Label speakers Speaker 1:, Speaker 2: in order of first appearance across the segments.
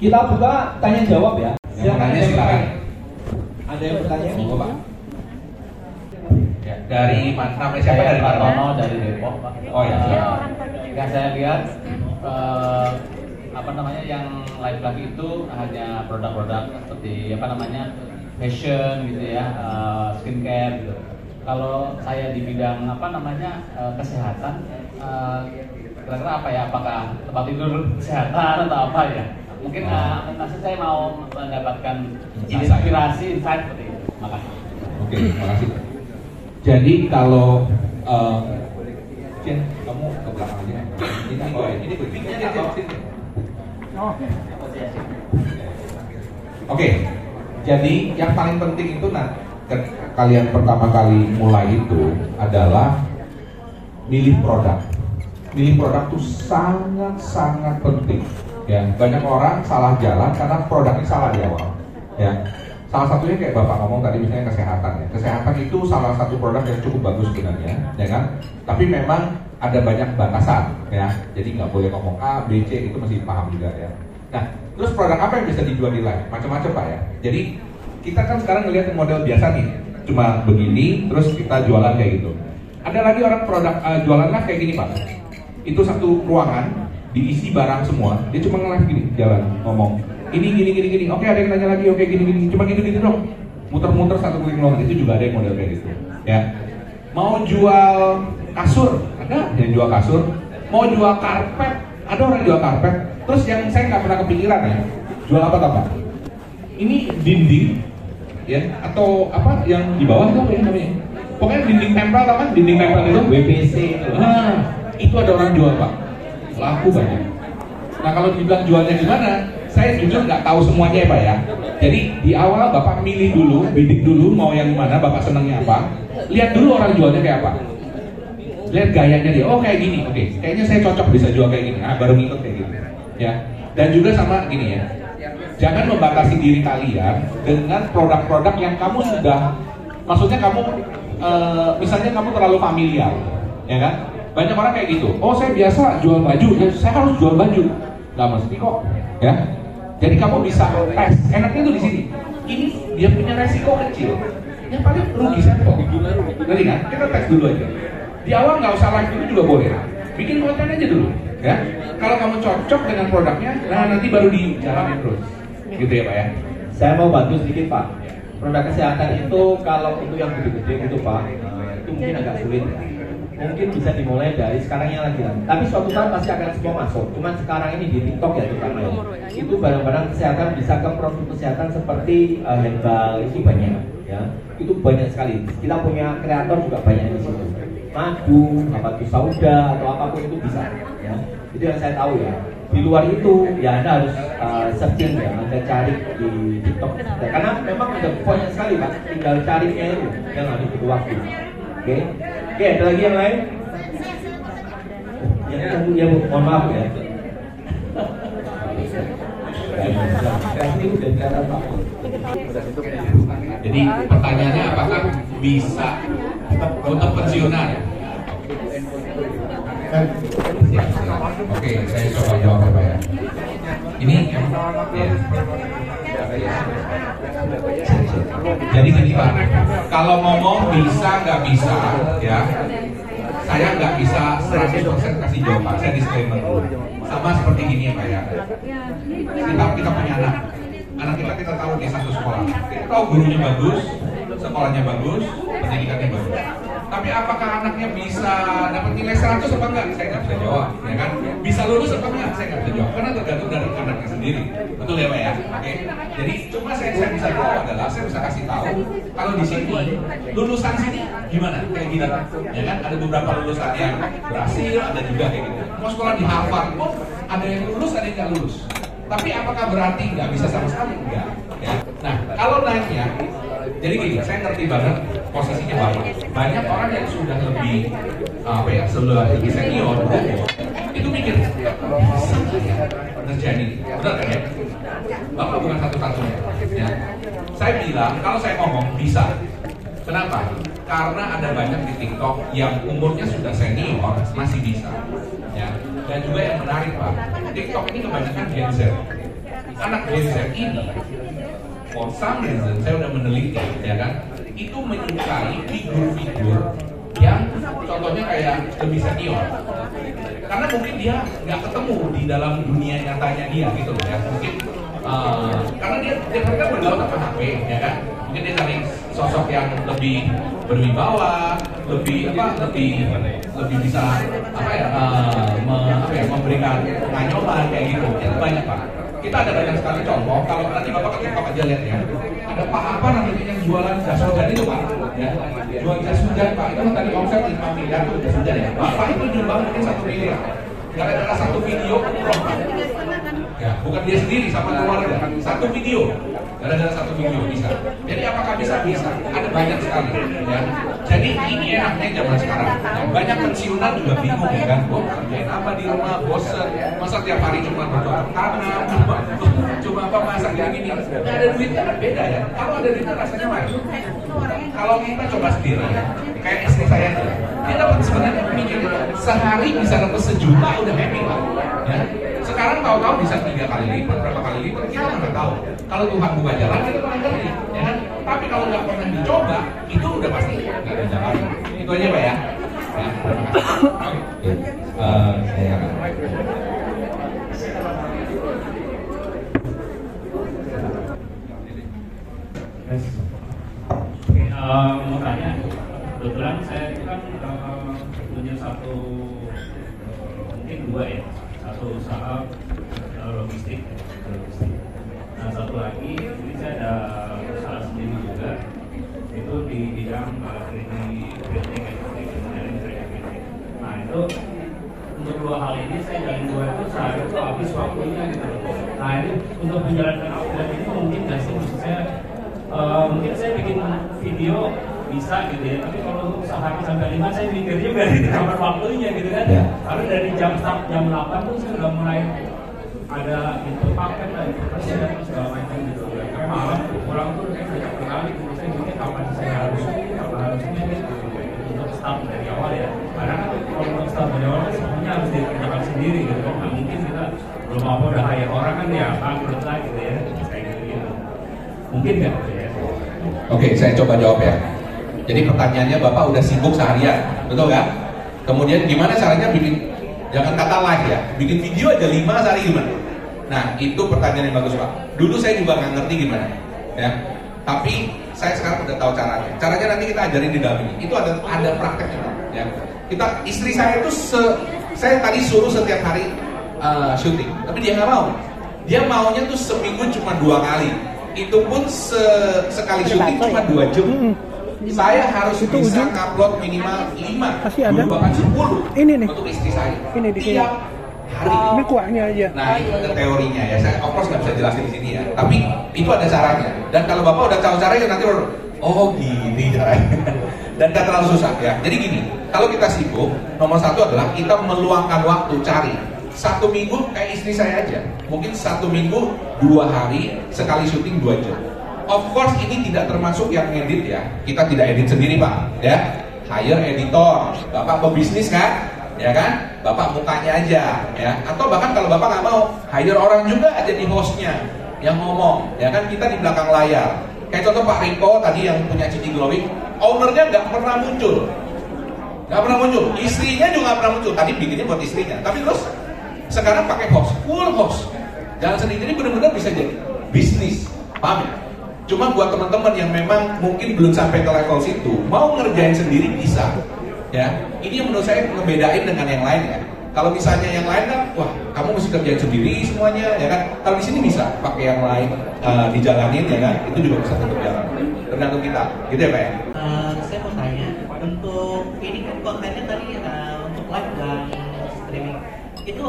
Speaker 1: Kita buka tanya jawab ya.
Speaker 2: Yang bertanya silakan.
Speaker 1: Ada yang bertanya?
Speaker 2: Monggo Pak. Ya, dari mana? Namanya siapa dari mana?
Speaker 3: Tono dari Depok, Pak.
Speaker 2: Oh, ya, silakan.
Speaker 3: yang saya lihat eh, apa namanya yang live live itu hanya produk-produk seperti apa namanya fashion gitu ya, eh, skincare gitu. Kalau saya di bidang apa namanya eh, kesehatan, eh, kira-kira apa ya? Apakah tempat tidur kesehatan atau apa ya? Mungkin eh, nanti saya mau mendapatkan inspirasi, insight seperti itu. Makasih.
Speaker 2: Oke, terima kasih. Jadi kalau eh, Jen, kamu ke belakang aja. Ini oh, ini begini aja sini. Oke, jadi yang paling penting itu nah ke- kalian pertama kali mulai itu adalah milih produk. Milih produk itu sangat sangat penting. Ya, banyak orang salah jalan karena produknya salah di awal. Ya, salah satunya kayak bapak ngomong tadi misalnya kesehatan ya. Kesehatan itu salah satu produk yang cukup bagus sebenarnya, ya kan? Tapi memang ada banyak batasan, ya. Jadi nggak boleh ngomong A, B, C itu mesti paham juga ya. Nah, terus produk apa yang bisa dijual di live? Macam-macam pak ya. Jadi kita kan sekarang ngelihat model biasa nih, cuma begini, terus kita jualan kayak gitu. Ada lagi orang produk eh, jualan live kayak gini pak. Itu satu ruangan diisi barang semua, dia cuma nge-live gini, jalan ngomong. Ini gini gini gini. Oke ada yang nanya lagi, oke gini gini. Cuma gitu gitu dong. Muter-muter satu keliling ruangan itu juga ada yang model kayak gitu. Ya. Mau jual kasur, ada yang jual kasur. Mau jual karpet, ada orang jual karpet. Terus yang saya nggak pernah kepikiran ya, jual apa tau Pak? Ini dinding, ya atau apa yang di bawah itu apa ya namanya? Pokoknya dinding tempel tau kan? Dinding tempel itu
Speaker 1: WPC itu.
Speaker 2: Nah, itu ada orang jual Pak. Laku banyak. Nah kalau dibilang jualnya di mana? Saya jujur nggak tahu semuanya ya Pak ya. Jadi di awal Bapak milih dulu, bidik dulu mau yang mana, Bapak senangnya apa. Lihat dulu orang jualnya kayak apa. Lihat gayanya dia, oh kayak gini, oke. Kayaknya saya cocok bisa jual kayak gini. Nah baru ngikut kayak gini. Ya. Dan juga sama gini ya. Jangan membatasi diri kalian dengan produk-produk yang kamu sudah, maksudnya kamu, eh, misalnya kamu terlalu familiar, ya kan? Banyak orang kayak gitu. Oh saya biasa jual baju, ya saya harus jual baju. Nggak mesti kok, ya. Jadi kamu bisa tes. Enaknya tuh di sini. Ini dia punya resiko kecil. Yang paling rugi saya kok. Ngerti kan? Kita tes dulu aja. Di awal nggak usah live dulu juga boleh. Bikin konten aja dulu, ya. Kalau kamu cocok dengan produknya, nah nanti baru dijalanin terus. Gitu ya pak ya.
Speaker 1: Saya mau bantu sedikit Pak. Produk kesehatan itu kalau untuk yang gede-gede gitu Pak, eh, itu mungkin agak sulit. Mungkin bisa dimulai dari sekarang yang lagi rame. Tapi suatu saat pasti akan semua masuk. Cuman sekarang ini di TikTok ya terutama ya. Itu barang-barang kesehatan bisa ke produk kesehatan seperti eh, herbal itu banyak ya. Itu banyak sekali. Kita punya kreator juga banyak di situ. Madu, apa itu sauda atau apa pun itu bisa ya. Itu yang saya tahu ya di luar itu ya anda harus uh, searching ya anda cari di TikTok Ya, karena memang ada banyak sekali pak tinggal carinya itu yang harus butuh waktu oke oke ada lagi yang lain yang tunggu ya bu mohon maaf ya
Speaker 2: Jadi pertanyaannya apakah bisa untuk pensiunan? Oke, saya coba jawab ya ya. Ini ya. Jadi gini Pak, kalau ngomong bisa nggak bisa ya, saya nggak bisa 100% kasih jawaban. Saya disclaimer dulu. Sama seperti gini ya Pak ya. Kita kita punya anak, anak kita kita tahu di satu sekolah. Kita tahu gurunya bagus, sekolahnya bagus, pendidikannya bagus. Tapi apakah anaknya bisa dapat nilai 100 apa enggak? Saya nggak bisa jawab, ya kan? Bisa lulus apa enggak? Saya nggak bisa jawab, karena tergantung dari anaknya sendiri. Betul ya Pak ya? Oke. Jadi cuma saya, saya bisa tahu adalah saya bisa kasih tahu kalau di sini lulusan sini gimana? Kayak gini, ya kan? Ada beberapa lulusan yang berhasil, ada juga kayak gitu. Mau sekolah di Harvard pun ada yang lulus, ada yang nggak lulus. Tapi apakah berarti nggak bisa sama sekali? Enggak. Ya. Nah, kalau nanya, jadi gini, saya ngerti banget posisinya bapak. Banyak orang yang sudah lebih apa ya, sudah lebih senior, itu mikir bisa ya ini, benar kan ya? Bapak bukan satu-satunya. Ya. Saya bilang kalau saya ngomong bisa. Kenapa? Karena ada banyak di TikTok yang umurnya sudah senior masih bisa. Ya. Dan juga yang menarik pak, TikTok ini kebanyakan Gen Z anak Gen Z ini for some reason saya udah meneliti ya kan? Itu menyukai figur-figur yang contohnya kayak lebih senior karena mungkin dia nggak ketemu di dalam dunia nyatanya dia gitu ya. Mungkin uh, karena dia dia kan bergaul sama HP ya kan? Mungkin dia cari sosok yang lebih berwibawa lebih apa lebih lebih bisa apa ya uh, me, apa ya memberikan penganyolan kayak gitu. Itu banyak pak kita ada banyak sekali contoh. Kalau nanti bapak ke TikTok aja lihat ya ada pak apa namanya yang jualan jas hujan itu pak? Ya. Jual jas hujan pak. Itu kan tadi omset 5 miliar tuh jas hujan ya. Bapak itu nyumbang mungkin satu miliar. Gara-gara satu video umroh ya bukan dia sendiri sama keluarga. Satu video gara-gara satu video bisa. Jadi apakah bisa? Bisa. Ada banyak sekali ya. Jadi ini enaknya zaman sekarang. Ya, banyak pensiunan juga bingung ya kan? Oh kerjain apa di rumah? Bosen. Masa tiap hari cuma bercocok tanam cuma cuma apa masak gini gini? Nggak ada duitnya kan beda ya. Kalau ada duitnya rasanya lain kalau kita coba sendiri kayak istri saya dapat sebenarnya mikir sehari bisa dapat sejuta udah happy lah ya sekarang tahu-tahu bisa tiga kali lipat berapa kali lipat kita nggak tahu. Kalau Tuhan buka jalan kita pernah ngerti ya kan? Tapi kalau nggak pernah dicoba itu udah pasti nggak ada jalan. Itu aja pak ya. Ya kasih. Oke. Eh, saya
Speaker 4: Oke, eh, mau tanya, kebetulan saya itu kan eh, punya satu mungkin dua ya, satu usaha logistik, logistik. Nah satu lagi, ini saya ada usaha sendiri juga, itu di bidang 3D printing, 3D modeling, 3D printing. Nah itu untuk dua hal ini saya jalin dua itu sehari itu habis waktunya gitu. Nah ini untuk menjalankan outlet ini mungkin nggak sih maksud saya Eh, mungkin saya bikin video bisa gitu ya. Tapi kalau untuk sehari sampai lima saya mikir juga di kamar waktunya gitu kan.
Speaker 2: Ya.
Speaker 4: karena dari jam start jam 8 tuh saya udah mulai ada itu paket lah itu pasti ada segala macam gitu. Kayak malam pulang tuh kayak banyak sekali gitu saya mikir kapan saya harus kapan harusnya gitu. Untuk start dari awal ya. Karena kan kalau untuk start dari awal kan semuanya harus dikerjakan sendiri gitu kan. Nggak mungkin kita belum apa udah hire orang kan ya bangkrut lah gitu ya. Kayak gitu gitu. Mungkin nggak gitu ya.
Speaker 2: Oke, saya coba jawab ya. Jadi pertanyaannya Bapak udah sibuk seharian, betul kan? Kemudian gimana caranya bikin, jangan kata live ya, bikin video aja 5 sehari gimana? Nah, itu pertanyaan yang bagus Pak. Dulu saya juga nggak ngerti gimana, ya. Tapi saya sekarang udah tahu caranya. Caranya nanti kita ajarin di dalam ini. Itu ada ada prakteknya, Pak. Ya. Kita istri saya itu se, saya tadi suruh setiap hari uh, syuting, tapi dia nggak mau. Dia maunya tuh seminggu cuma dua kali. Itu pun se- sekali syuting cuma dua jam. Saya harus
Speaker 5: Itu
Speaker 2: bisa
Speaker 5: ujung.
Speaker 2: upload minimal 5
Speaker 5: Masih ada?
Speaker 2: bahkan 10
Speaker 5: Ini nih.
Speaker 2: untuk istri saya.
Speaker 5: Ini di sini.
Speaker 2: Tiap hari.
Speaker 5: Ini kuahnya aja.
Speaker 2: Nah itu ada teorinya ya. Saya of course nggak bisa jelasin di sini ya. Tapi itu ada caranya. Dan kalau bapak udah tahu caranya nanti baru oh gini caranya. Dan gak terlalu susah ya. Jadi gini, kalau kita sibuk, nomor satu adalah kita meluangkan waktu cari. Satu minggu kayak istri saya aja. Mungkin satu minggu dua hari sekali syuting dua jam. Of course ini tidak termasuk yang ngedit ya. Kita tidak edit sendiri pak, ya. Hire editor. Bapak pebisnis kan? ya kan? Bapak mukanya aja, ya. Atau bahkan kalau bapak nggak mau, hire orang juga jadi hostnya yang ngomong, ya kan? Kita di belakang layar. Kayak contoh Pak Riko tadi yang punya Cici Glowing, ownernya nggak pernah muncul, nggak pernah muncul. Istrinya juga nggak pernah muncul. Tadi bikinnya buat istrinya, tapi terus sekarang pakai host, full host. Jalan sendiri ini benar-benar bisa jadi bisnis, paham ya? Cuma buat teman-teman yang memang mungkin belum sampai ke level situ, mau ngerjain sendiri bisa. Ya, ini yang menurut saya ngebedain dengan yang lain ya. Kalau misalnya yang lain kan, wah kamu mesti kerjain sendiri semuanya, ya kan? Kalau di sini bisa pakai yang lain eh, dijalanin, ya kan? Itu juga bisa tetap jalan. Tergantung kita, gitu ya pak?
Speaker 6: Eh, saya mau tanya untuk ini kan kontennya tadi eh, untuk live dan streaming itu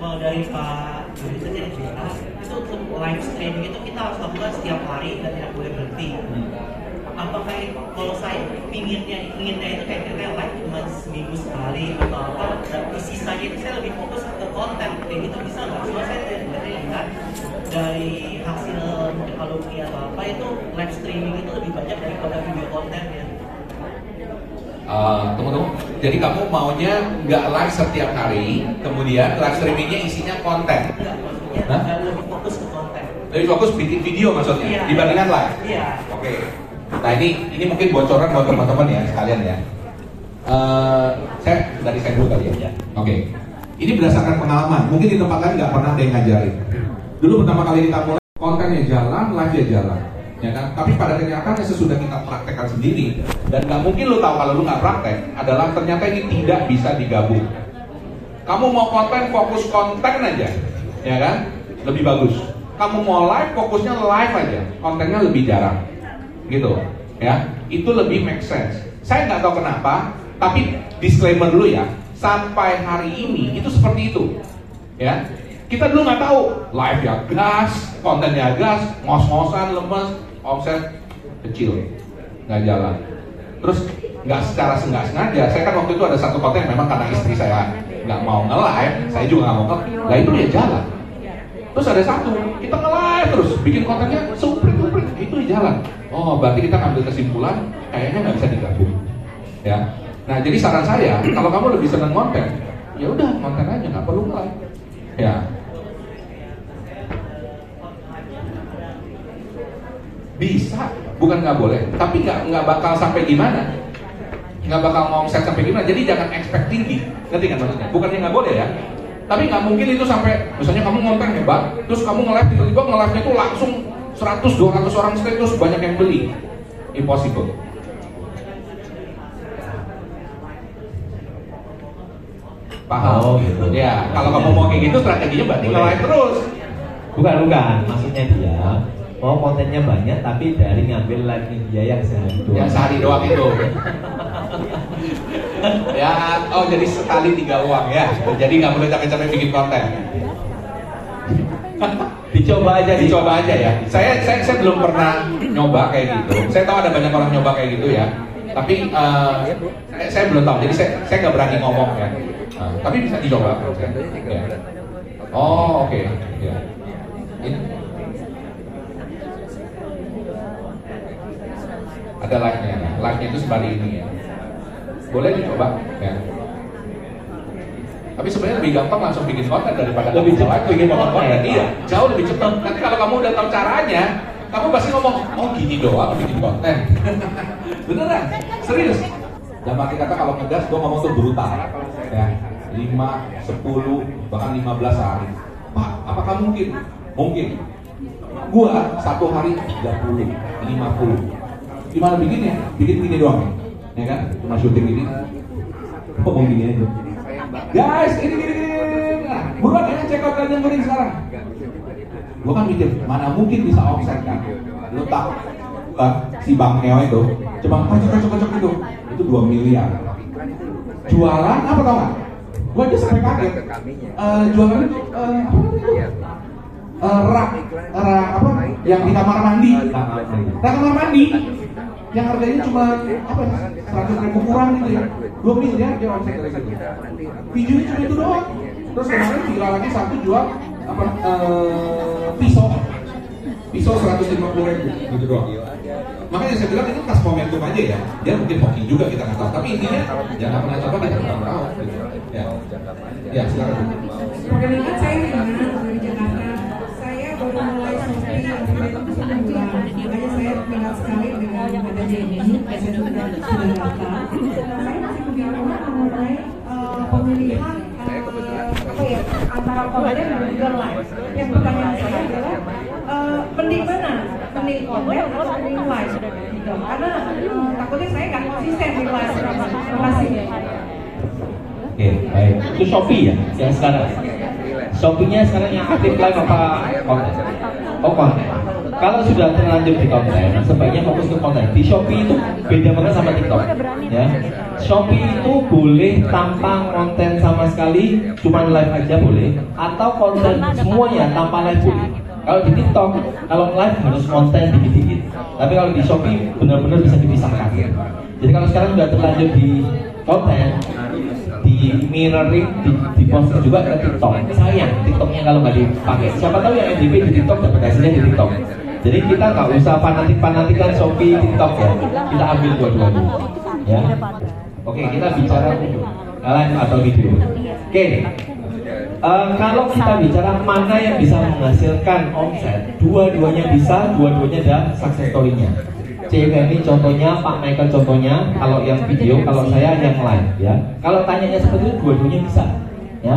Speaker 6: mau dari Pak Juri saja yang cerita itu untuk live streaming itu kita harus lakukan setiap hari dan tidak boleh berhenti. Apakah itu- kalau saya inginnya inginnya itu kayak kita live cuma seminggu sekali atau apa dan sisanya itu saya lebih fokus ke konten kayak gitu bisa nggak? Cuma saya dari lihat dari hasil alumni atau apa itu live streaming itu lebih banyak daripada video kontennya.
Speaker 2: Eh, tunggu tunggu. Jadi kamu maunya nggak live setiap hari, kemudian live streamingnya isinya konten.
Speaker 6: Enggak, maksudnya
Speaker 2: Hah?
Speaker 6: lebih fokus ke konten.
Speaker 2: Lebih fokus bikin video maksudnya
Speaker 6: Iya.
Speaker 2: dibandingkan live.
Speaker 6: Iya.
Speaker 2: Oke. Nah ini ini mungkin bocoran buat teman-teman ya sekalian ya. Eh, saya dari saya dulu kali ya.
Speaker 6: Ya.
Speaker 2: Oke. Ini berdasarkan pengalaman. Mungkin di tempat lain nggak pernah ada yang ngajarin. Dulu pertama kali kita mulai kontennya jalan, live nya jalan. Ya kan? Tapi pada kenyataannya sesudah kita praktekkan sendiri dan nggak mungkin lu tahu kalau lu nggak praktek adalah ternyata ini tidak bisa digabung. Kamu mau konten fokus konten aja, ya kan? Lebih bagus. Kamu mau live fokusnya live aja, kontennya lebih jarang, gitu, ya. Itu lebih make sense. Saya nggak tahu kenapa, tapi disclaimer dulu ya. Sampai hari ini itu seperti itu, ya. Kita dulu nggak tahu live ya gas, kontennya gas, ngos-ngosan, lemes, omset kecil, nggak jalan. Terus nggak secara senggak sengaja, saya kan waktu itu ada satu konten yang memang karena istri saya nggak mau nge-live, saya juga nggak mau nge Lah itu dia jalan. Terus ada satu, kita nge-live terus, bikin kontennya suprit suprit itu dia jalan. Oh, berarti kita ngambil kesimpulan kayaknya nggak bisa digabung. Ya. Nah, jadi saran saya, kalau kamu lebih senang konten, ya udah konten aja, nggak perlu nge-live. Ya. Bisa, bukan nggak boleh, tapi nggak nggak bakal sampai gimana? Nggak bakal ngomset sampai gimana? Jadi jangan expect tinggi. Ngerti kan maksudnya? Bukannya nggak boleh ya? Tapi nggak mungkin itu sampai misalnya kamu ngonten hebat terus kamu nge-live tiba-tiba nge-live nya tuh langsung 100 200 orang stay terus banyak yang beli. Impossible. Paham?
Speaker 1: Oh, gitu.
Speaker 2: ya kalau kamu mau kayak gitu strateginya berarti nge-live terus.
Speaker 1: Bukan, bukan. Maksudnya dia mau kontennya banyak tapi dari ngambil live dia yang sehari doang.
Speaker 2: yang sehari doang itu ya oh jadi sekali tiga uang ya jadi nggak boleh capek-capek bikin konten
Speaker 1: Dicoba aja,
Speaker 2: dicoba aja ya. Saya, saya saya belum pernah nyoba kayak gitu. Saya tahu ada banyak orang nyoba kayak gitu ya. Tapi eh, saya, saya belum tahu. Jadi saya saya nggak berani ngomong ya. Tapi bisa dicoba. Ya. Oh oke. Ya. Ini. Ada live-nya. Live-nya itu seperti ini ya. Boleh dicoba ya. Tapi sebenarnya lebih gampang langsung bikin konten daripada
Speaker 1: Lebih cepat bikin konten.
Speaker 2: Iya, jauh lebih cepat. Nanti kalau kamu udah tahu caranya, kamu pasti ngomong, oh gini doang bikin konten. Beneran, serius. Dan arti kata kalau ngegas, gue ngomong tuh brutal. Ya, 5, 10, bahkan 15 sehari. Pak, apakah mungkin? Mungkin. Gua satu hari 30, 50. Gimana bikinnya? Bikin gini doang. Ya kan? Cuma syuting gini. Ngomong gini aja. Guys, ini gini gini. gini. Nah, buruan ya check out kalian goreng sekarang. Gua kan mikir, mana mungkin bisa offset kan? Lu tak uh, si Bang Neo itu cuma kocok kocok kocok itu itu 2 miliar. Jualan apa tau gak? Gua aja sampai kaget. Eh, jualan itu eh, apa? Eh, rak, rak apa? Yang di kamar mandi. Rak kamar mandi yang harganya cuma apa ya, 100 ribu kurang gitu ya. 2 miliar dia omset dari situ videonya cuma itu doang. Terus kemarin viral lagi satu jual apa eh, pisau. Pisau 150 ribu gitu doang. Makanya saya bilang itu pas momentum aja ya. Dia mungkin hoki juga kita nggak tahu. Tapi intinya jangan pernah coba kita nggak tahu gitu. ya. Ya silakan.
Speaker 5: Perkenalkan saya Rina dari Jakarta. Saya baru mulai Shopee internet itu satu bulan. Makanya saya minat sekali dengan adanya ini. Saya sudah sudah daftar. Nah, saya masih kebingungan mengenai eh, pemilihan eh, apa ya antara konten dan juga live. Yang pertanyaan saya adalah eh, mending mana? Mending konten atau mending live? Gitu. Karena eh, takutnya saya nggak konsisten di live. Terima kasih.
Speaker 1: Oke, baik. Itu Shopee ya, yang sekarang. Shopee-nya sekarang yang aktif live apa konten? Oh konten. Kalau sudah terlanjur di konten, sebaiknya fokus ke konten. Di Shopee itu beda banget sama TikTok. Ya, Shopee itu boleh tanpa konten sama sekali, cuma live aja boleh, atau konten semuanya tanpa live boleh. Kalau di TikTok, kalau live harus konten dikit-dikit. Tapi kalau di Shopee benar-benar bisa dipisahkan. Jadi kalau sekarang sudah terlanjur di konten, di mirroring di, di post juga ke TikTok. Sayang TikToknya kalau nggak dipakai. Siapa tahu yang NDP di TikTok dapat hasilnya di TikTok. Jadi kita nggak usah fanatik-fanatikan Shopee TikTok ya. Kita ambil dua-duanya. Ya. Oke kita bicara live atau video. Oke. Eh, kalau kita bicara mana yang bisa menghasilkan omset, dua-duanya bisa, dua-duanya ada success story-nya. ini contohnya, Pak Michael contohnya, kalau yang video, kalau saya yang live ya. Kalau tanyanya seperti itu, dua-duanya bisa, ya.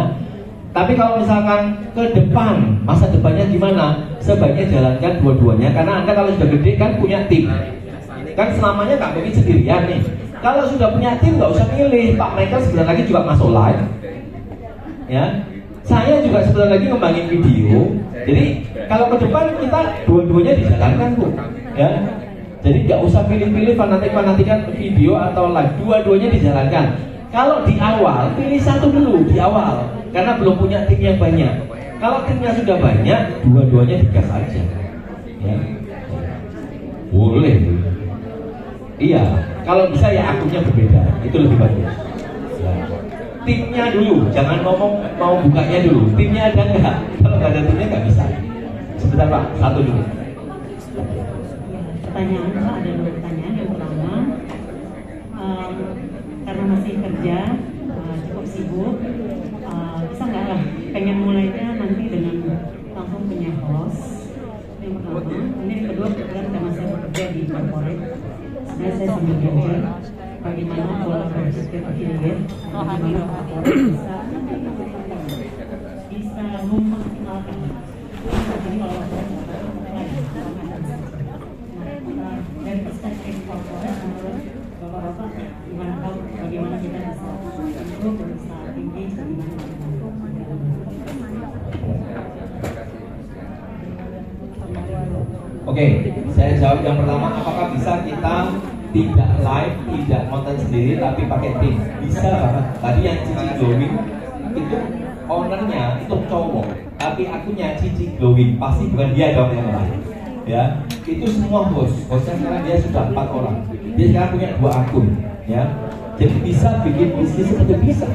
Speaker 1: Tapi kalau misalkan ke depan, masa depannya gimana? Sebaiknya jalankan dua-duanya, karena anda kalau sudah gede kan punya tim, kan selamanya nggak mungkin sendirian nih. Kalau sudah punya tim nggak usah milih. Pak Michael sebentar lagi juga masuk live, ya. Saya juga sebentar lagi ngembangin video. Jadi kalau ke depan kita dua-duanya dijalankan bu, ya. Jadi nggak usah pilih-pilih fanatik-fanatikan video atau live, dua-duanya dijalankan. Kalau di awal, pilih satu dulu di awal, karena belum punya tim yang banyak. Kalau timnya sudah banyak, dua-duanya digas aja. Ya. Boleh. Iya, kalau bisa ya akunnya berbeda, itu lebih bagus. Ya. Timnya dulu, jangan ngomong mau bukanya dulu. Timnya ada nggak? Kalau nggak ada timnya nggak bisa. Sebentar Pak, satu dulu.
Speaker 7: Pertanyaan Pak ada dua pertanyaan. Yang pertama, um, karena masih kerja uh, cukup sibuk, uh, bisa nggak lah pengen mulainya nanti dengan langsung punya host? Yang pertama, ini yang kedua kebetulan karena saya bekerja di corporate. Sebenarnya saya sambil belajar bagaimana pola berpikir affiliate? Bagaimana corporate bisa bisa memaksimalkan? Jadi kalau Nah, dari perspektif corporate menurut bapak-bapak gimana tahu bagaimana kita bisa improve bisa engage bagaimana
Speaker 1: Oke, saya jawab yang pertama. Apakah bisa kita tidak live, tidak konten sendiri, tapi pakai tim? Bisa banget. Tadi yang Cici Glowing itu ownernya itu cowok, tapi akunya Cici Glowing pasti bukan dia dong yang lain. Ya, itu semua bos. Bosnya sekarang dia sudah empat orang. Dia sekarang punya dua akun. Ya, jadi bisa bikin bisnis seperti bisa.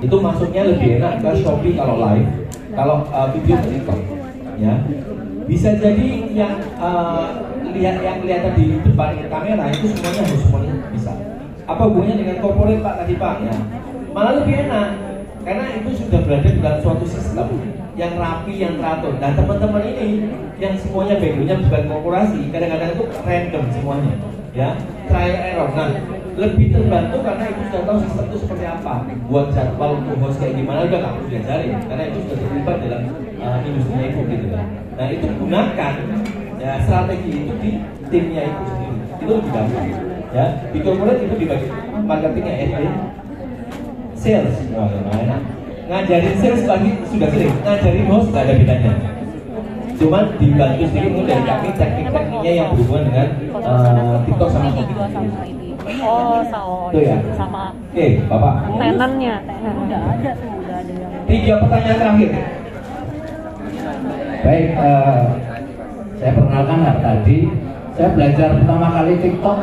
Speaker 1: Itu masuknya lebih enak ke Shopee kalau live, kalau uh, video TikTok ya. Bisa jadi yang uh, lihat yang kelihatan di depan kamera itu semuanya harus semuanya bisa. Apa hubungannya dengan corporate pak tadi pak? Ya. Malah lebih enak karena itu sudah berada dalam suatu sistem yang rapi yang teratur. Dan teman-teman ini yang semuanya backgroundnya bukan korporasi kadang-kadang itu random semuanya ya. Trial error. Nah lebih terbantu karena itu sudah tahu sistem itu seperti apa. Buat jadwal untuk host kayak gimana udah nggak perlu diajarin karena itu sudah terlibat dalam uh, industri itu gitu kan. Nah itu gunakan ya strategi itu di timnya itu sendiri. Itu lebih gampang ya. Di corporate itu di bagian marketingnya SD sales wah enak ngajarin sales pagi sudah sering ngajarin host nggak ada bedanya. Cuman dibantu sedikit dari kami teknik-tekniknya yang berhubungan dengan uh, TikTok sama Shopee
Speaker 8: Oh, sao.
Speaker 1: Itu ya.
Speaker 8: Sama
Speaker 1: Oke, Bapak.
Speaker 8: tenannya, tenan. Udah ada tuh, udah ada yang
Speaker 1: Tiga pertanyaan terakhir.
Speaker 9: Baik, eh, saya perkenalkan lah tadi saya belajar pertama kali TikTok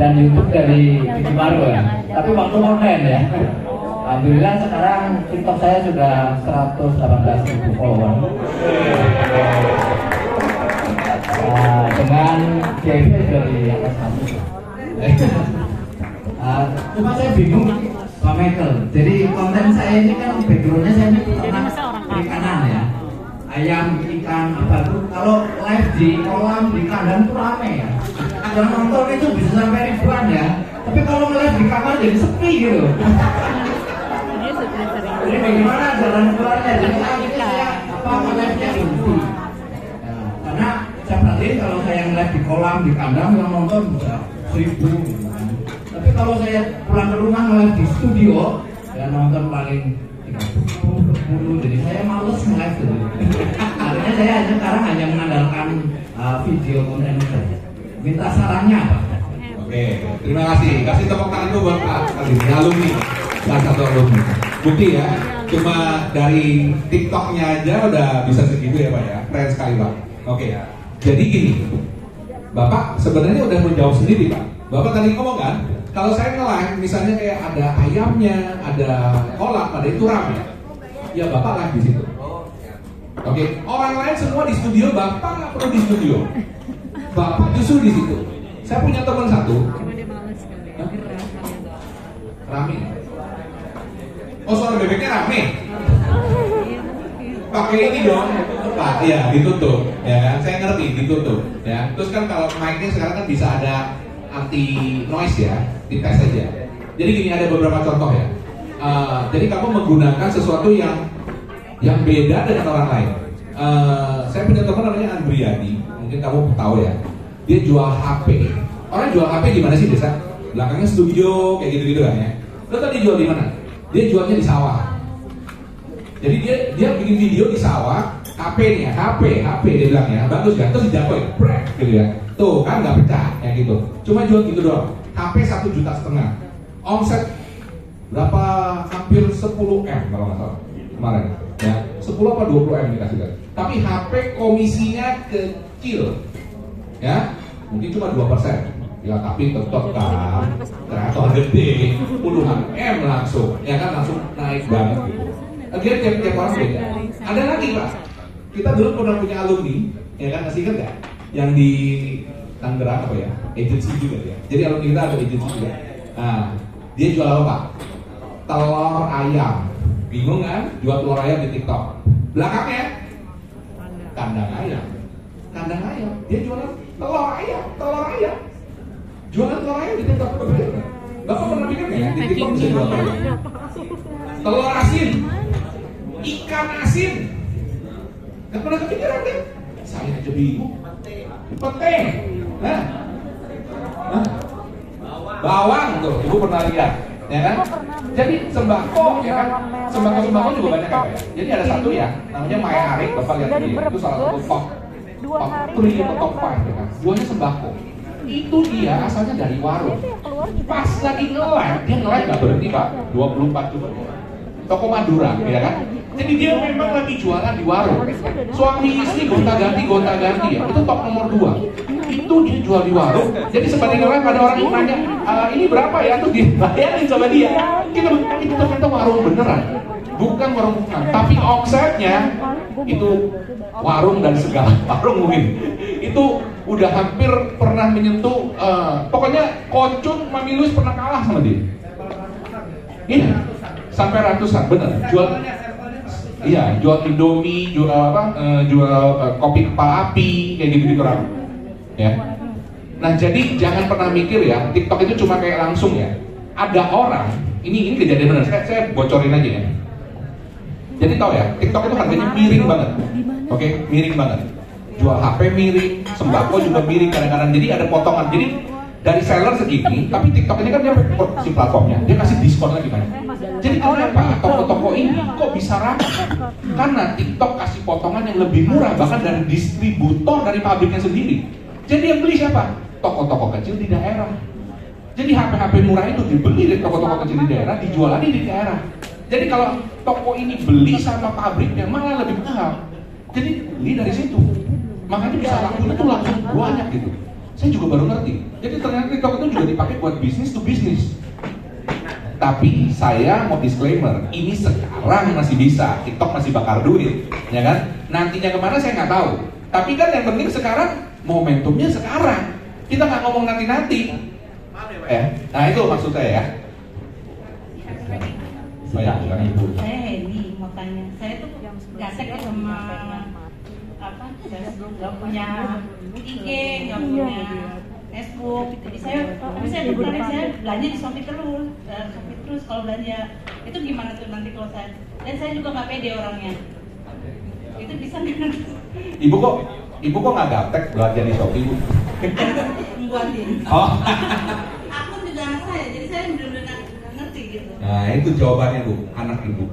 Speaker 9: dan YouTube dari Didi Maru ya. Tapi waktu online ya. Alhamdulillah sekarang TikTok saya sudah 118 ribu follower. Nah, dengan JV dari atas satu. Ah, cuma saya bingung Pak. Michael. Jadi konten saya ini kan backgroundnya saya ini pernah perikanan ya. Ayam, ikan, apa tuh kalau live di kolam, di kandang tuh rame ya. Yang nonton itu bisa sampai ribuan ya. Tapi kalau live di kamar jadi sepi gitu. Jadi bagaimana jalan keluarnya? Jadi akhirnya saya apa live-nya berhenti Ya, karena saya perhatiin kalau saya live di kolam, di kandang yang nonton bisa seribu kalau saya pulang ke rumah live di studio yang nonton paling 30, 20 jadi saya males nge-live gitu akhirnya saya hanya sekarang hanya mengandalkan uh, video konten saja minta sarannya apa?
Speaker 2: Oke, terima kasih. Kasih tepuk tangan dulu buat Pak kali ini alumni, salah satu alumni. Bukti ya, cuma dari TikToknya aja udah bisa segitu ya Pak ya. Keren sekali Pak. Oke, jadi gini, Bapak sebenarnya udah menjawab sendiri Pak. Bapak tadi ngomong kan, kalau saya nge-live misalnya kayak ada ayamnya, ada kolak, ada itu rame. Ya Bapak live di situ. Oke, orang lain semua di studio, Bapak nggak perlu di studio. Bapak justru di situ. Saya punya teman satu? Rami. Oh suara bebeknya rame. Pakai ini dong, Pak. Iya, ditutup. Ya kan? Saya ngerti ditutup. Ya. Terus kan kalau mic-nya sekarang kan bisa ada anti noise ya, dites aja. Jadi gini ada beberapa contoh ya. Eh, jadi kamu menggunakan sesuatu yang yang beda dengan orang lain. Eh, saya punya teman namanya Andriadi, mungkin kamu tahu ya. Dia jual HP. Orang jual HP di mana sih biasa? Belakangnya studio kayak gitu-gitu kan ya. Lo tadi jual di mana? Dia jualnya di sawah. Jadi dia dia bikin video di sawah, HP nih ya, HP, HP dia bilang ya, bagus kan? Terus dijatuhin, brek gitu ya. Tuh kan nggak pecah kayak gitu. Cuma jual gitu doang. HP satu juta setengah. Omset berapa? Hampir 10 m kalau nggak salah kemarin. Ya, 10 apa 20 m dikasih kan. Tapi HP komisinya kecil, ya mungkin cuma 2 persen. Ya tapi tetap kan kreator gede, puluhan m langsung, ya kan langsung naik banget gitu. Lagian tiap tiap orang beda. Ada lagi pak, kita dulu pernah punya alumni, ya kan masih ingat nggak? Yang di Tangerang apa ya? Agency juga ya. Jadi alumni kita ada agency juga. Nah, dia jual apa pak? Telur ayam. Bingung kan? Jual telur ayam di TikTok. Belakangnya kandang ayam. Kandang ayam. Dia jualan telur ayam, telur ayam. Jualan telur ayam di TikTok. Bapak pernah pikir nggak ya? Di TikTok bisa jual telur ayam? Telur asin, ikan asin. Gak pernah kepikiran kan? Saya aja bingung. Pete? Hah? Bawang tuh, ibu pernah lihat, ya kan? Jadi sembako, ya kan? Sembako sembako juga banyak apa ya? Jadi ada satu ya, namanya Maya Arik, bapak lihat ini, itu salah satu top top 3 atau top 5 ya kan? Jualnya sembako. Itu dia asalnya dari warung. Pas lagi nge-live, dia nge-live nggak berhenti pak, 24 juga. Toko Madura, ya kan? Jadi dia memang lagi jualan di warung. Suami istri gonta-ganti, gonta-ganti ya. Itu top nomor 2 itu dia jual di warung. Jadi seperti nge ada orang yang nanya, "Ah, ini berapa ya? Tuh dibayarin sama dia. Kita itu ternyata warung beneran. Bukan warung bukan, tapi omsetnya itu warung dan segala warung mungkin itu udah hampir pernah menyentuh eh, pokoknya Kocun Mami Luis pernah kalah sama dia iya sampai ratusan bener jual iya jual Indomie jual apa eh, jual eh, kopi kepala api kayak gitu gitu orang ya. Nah jadi jangan pernah mikir ya TikTok itu cuma kayak langsung ya. Ada orang ini ini kejadian benar saya, saya bocorin aja ya. Jadi tahu ya TikTok itu harganya miring banget. oke miring banget. Jual HP miring sembako juga miring kadang-kadang. Jadi ada potongan. Jadi dari seller segini tapi TikTok ini kan dia si platformnya. Dia kasih diskon lagi banyak jadi kenapa toko-toko ini kok bisa ramai? Karena TikTok kasih potongan yang lebih murah bahkan dari distributor dari pabriknya sendiri. Jadi yang beli siapa? Toko-toko kecil di daerah. Jadi HP-HP murah itu dibeli dari toko-toko kecil di daerah dijual lagi di daerah. Jadi kalau toko ini beli sama pabriknya malah lebih mahal. Jadi beli dari situ. Makanya bisa laku itu langsung banyak gitu saya juga baru ngerti. Jadi ternyata TikTok itu juga dipakai buat bisnis to bisnis. Tapi saya mau disclaimer ini sekarang masih bisa. TikTok masih bakar duit ya kan? Nantinya ke mana saya nggak tahu. Tapi kan yang penting sekarang momentumnya sekarang. Kita nggak ngomong nanti-nanti. Eh nah itu maksud saya ya. Saya bukan ibu.
Speaker 7: Saya Heni mau tanya, saya tuh gasek sama apa? Saya nggak punya IG, nggak punya Facebook. Jadi saya, tapi saya tertarik saya belanja di Shopee terus, eh, Shopee terus kalau belanja itu gimana tuh nanti kalau saya? Dan saya juga nggak pede orangnya. Itu bisa nggak?
Speaker 2: ibu kok ibu kok nggak gaptek belanja di Shopee bu
Speaker 7: Membuatin.
Speaker 2: oh
Speaker 7: Akun juga anak saya, jadi saya benar-benar ngerti gitu.
Speaker 2: Nah itu jawabannya bu, anak ibu.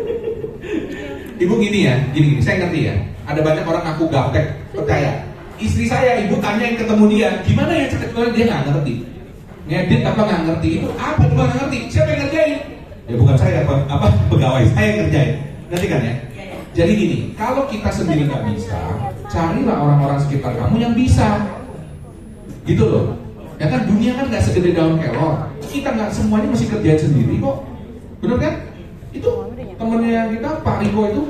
Speaker 2: ibu gini ya, gini, gini, saya ngerti ya. Ada banyak orang aku gaptek, percaya. Istri saya, ibu tanyain ketemu dia, gimana ya cara dia nggak ngerti. Ngedit apa nggak ngerti, itu apa juga nggak ngerti. Siapa yang ngerjain? Ya bukan saya, apa, apa pegawai saya yang ngerjain. Ngerti kan ya? Jadi gini, kalau kita sendiri nggak bisa, carilah orang-orang sekitar kamu yang bisa. Gitu loh. Ya kan dunia kan nggak segede daun kelor. Kita nggak semuanya mesti kerjain sendiri kok. Bener kan? Itu temennya kita Pak Riko itu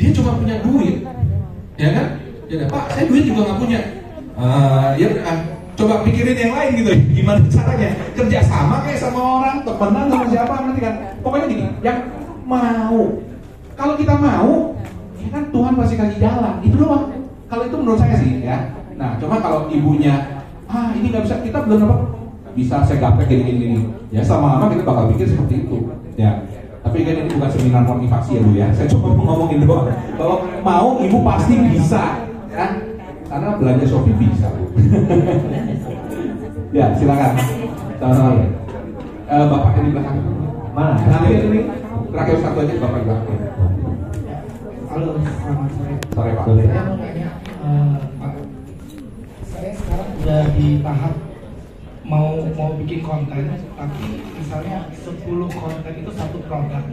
Speaker 2: dia cuma punya duit, ya kan? Ya kan? Pak, saya duit juga nggak punya. Eh, ya ah, coba pikirin yang lain gitu. Gimana caranya? Kerja sama kayak sama orang temenan sama siapa nanti kan? Pokoknya gini yang mau kalau kita mau ya kan Tuhan pasti kasih jalan. Itu doang. Kalau itu menurut saya sih ya. Nah cuma kalau ibunya ah ini nggak bisa kita belum dapat. Bisa saya gaptek gini gini ya sama lama kita bakal pikir seperti itu. Ya tapi kan ini bukan seminar motivasi ya bu ya. Saya cuma mau ngomongin doang. Kalau mau ibu pasti bisa ya. Karena belanja Shopee bisa bu. Ya silakan. Sama-sama Eh, bapak yang di belakang.
Speaker 1: Mana?
Speaker 2: terakhir ini? Terakhir satu aja bapak di belakang.
Speaker 10: Halo, selamat sore.
Speaker 2: sore pak
Speaker 10: Saya mau nanya, eh, Pak, saya sekarang udah di tahap mau mau bikin konten, tapi misalnya 10 konten itu satu produk,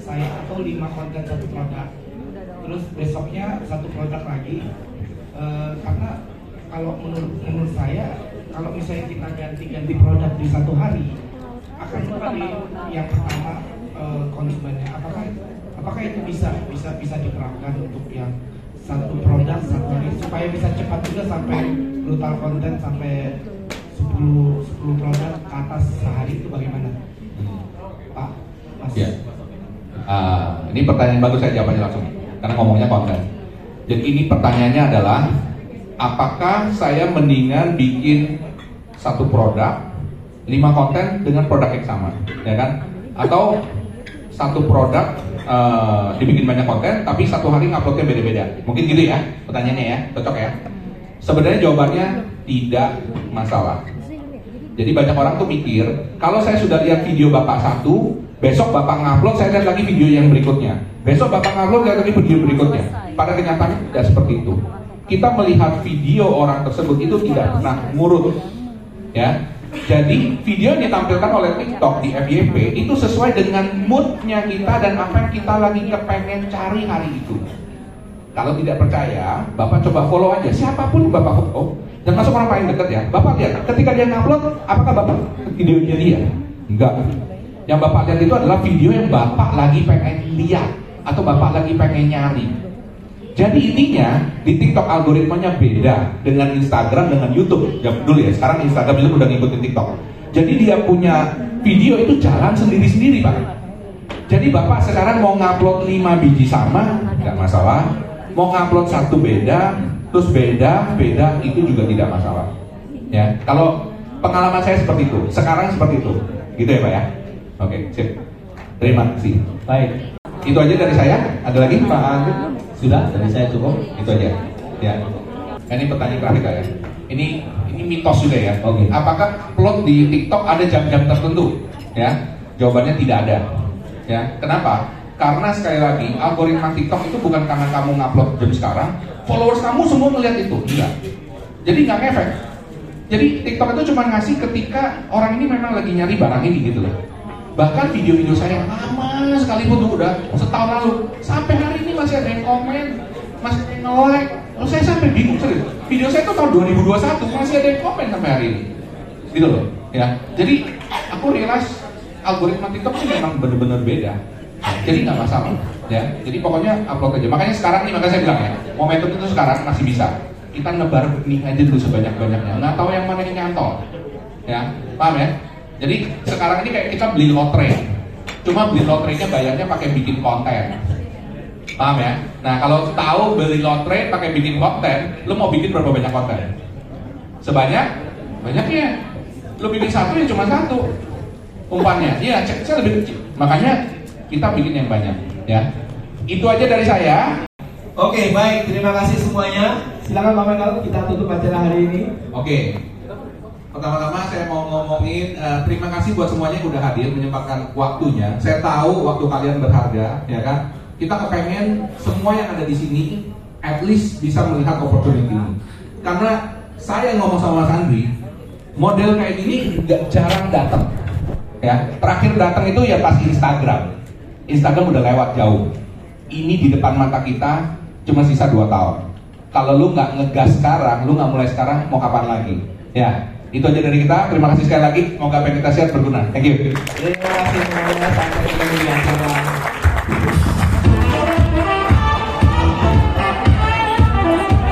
Speaker 10: saya atau 5 konten satu produk, terus besoknya satu produk lagi, Eh, karena kalau menurut menurut saya kalau misalnya kita ganti-ganti produk di satu hari akan di yang pertama eh, konsumennya. Apakah apakah itu bisa bisa bisa diterapkan untuk yang satu produk satu hari supaya bisa cepat juga sampai brutal konten sampai 10 10 produk ke atas sehari itu bagaimana Pak Mas
Speaker 2: Ya. Ah, ini pertanyaan bagus saya jawabnya langsung karena ngomongnya konten. Jadi ini pertanyaannya adalah apakah saya mendingan bikin satu produk lima konten dengan produk yang sama, ya kan? Atau satu produk eh, dibikin banyak konten tapi satu hari nguploadnya beda-beda. Mungkin gitu ya pertanyaannya ya, cocok ya? Sebenarnya jawabannya tidak masalah. Jadi banyak orang tuh mikir, kalau saya sudah lihat video bapak satu, besok bapak ngupload, saya lihat lagi video yang berikutnya. Besok bapak ngupload, lihat lagi video berikutnya. Pada kenyataannya tidak seperti itu. Kita melihat video orang tersebut itu tidak pernah ngurut, ya. Jadi video yang ditampilkan oleh TikTok di FYP itu sesuai dengan moodnya kita dan apa yang kita lagi kepengen cari hari itu. Kalau tidak percaya, Bapak coba follow aja siapa pun Bapak follow dan masuk orang paling dekat ya. Bapak lihat ketika dia ngupload, apakah Bapak videonya dia? Enggak. Yang Bapak lihat itu adalah video yang Bapak lagi pengen lihat atau Bapak lagi pengen nyari. Jadi intinya di TikTok algoritmanya beda dengan Instagram dengan YouTube. Ya dulu ya, sekarang Instagram itu udah ngikutin TikTok. Jadi dia punya video itu jalan sendiri-sendiri, Pak. Jadi Bapak sekarang mau ngupload 5 biji sama, nggak masalah. Mau ngupload satu beda, terus beda, beda itu juga tidak masalah. Ya, kalau pengalaman saya seperti itu, sekarang seperti itu, gitu ya Pak ya. Oke, sip. Terima kasih.
Speaker 1: Baik.
Speaker 2: Itu aja dari saya. Ada lagi Pak Andri?
Speaker 1: Sudah, dari saya cukup.
Speaker 2: Itu aja. Ya. Ini pertanyaan terakhir Kak, ya. Ini ini mitos juga ya.
Speaker 1: Oke.
Speaker 2: Apakah upload di TikTok ada jam-jam tertentu? Ya. Jawabannya tidak ada. Ya. Kenapa? Karena sekali lagi algoritma TikTok itu bukan karena kamu ngupload jam sekarang, followers kamu semua melihat itu, enggak. Jadi nggak ngefek. Jadi TikTok itu cuma ngasih ketika orang ini memang lagi nyari barang ini gitu loh. Bahkan video-video saya yang lama sekalipun tuh udah setahun lalu sampai hari ini masih ada yang komen, masih ada yang nge-like. Lalu saya sampai bingung serius. Video saya tuh tahun 2021 masih ada yang komen sampai hari ini. Gitu loh, ya. Jadi aku realize algoritma TikTok ini memang benar-benar beda. Jadi nggak masalah, ya. Jadi pokoknya upload aja. Makanya sekarang nih, makanya saya bilang ya, momentum itu sekarang masih bisa. Kita nebar benih aja dulu sebanyak-banyaknya. Nggak tahu yang mana yang nyantol, ya. Paham ya? Jadi sekarang ini kayak kita beli lotre. Cuma beli lotrenya bayarnya pakai bikin konten. Paham ya? Nah kalau tahu beli lotre pakai bikin konten, lu mau bikin berapa banyak konten? Sebanyak? Banyaknya. Lu bikin satu ya cuma satu. Umpannya, iya saya lebih kecil. Makanya kita bikin yang banyak, ya. Itu aja dari saya.
Speaker 1: Oke, baik. Terima kasih semuanya. Silakan Pak Mengal, kita tutup acara hari ini.
Speaker 2: Oke. Pertama-tama saya mau ngomongin eh, terima kasih buat semuanya yang udah hadir menyempatkan waktunya. Saya tahu waktu kalian berharga, ya kan? Kita kepengen semua yang ada di sini at least bisa melihat opportunity ini. Karena saya ngomong sama Mas Andri, model kayak gini nggak jarang datang. Ya, terakhir datang itu ya pas Instagram. Instagram udah lewat jauh. Ini di depan mata kita cuma sisa 2 tahun. Kalau lu nggak ngegas sekarang, lu nggak mulai sekarang, mau kapan lagi? Ya, itu aja dari kita. Terima kasih sekali lagi. Semoga apa kita share berguna. Thank you.
Speaker 1: Terima kasih semuanya. Sampai ketemu di